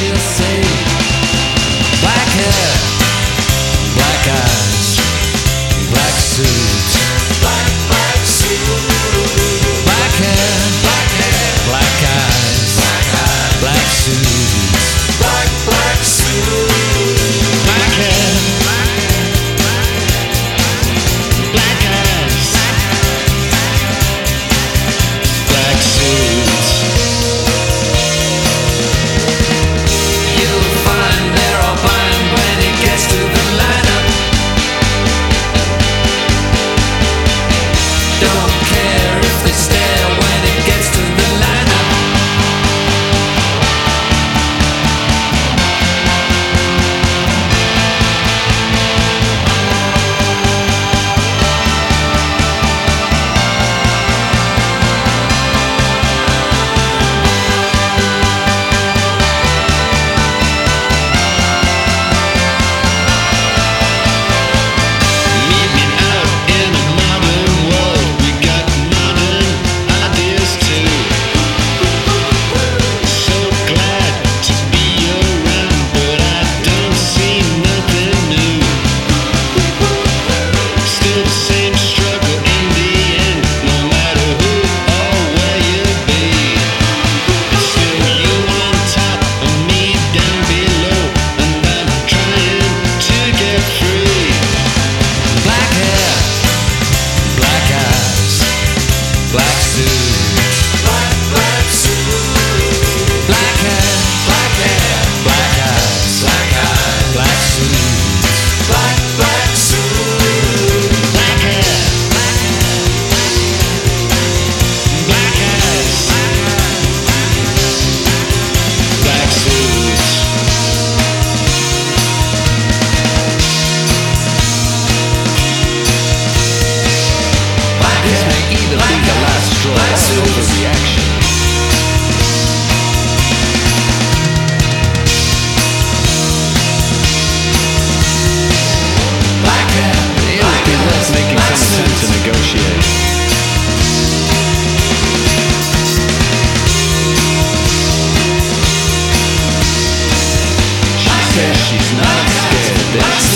she'll say this.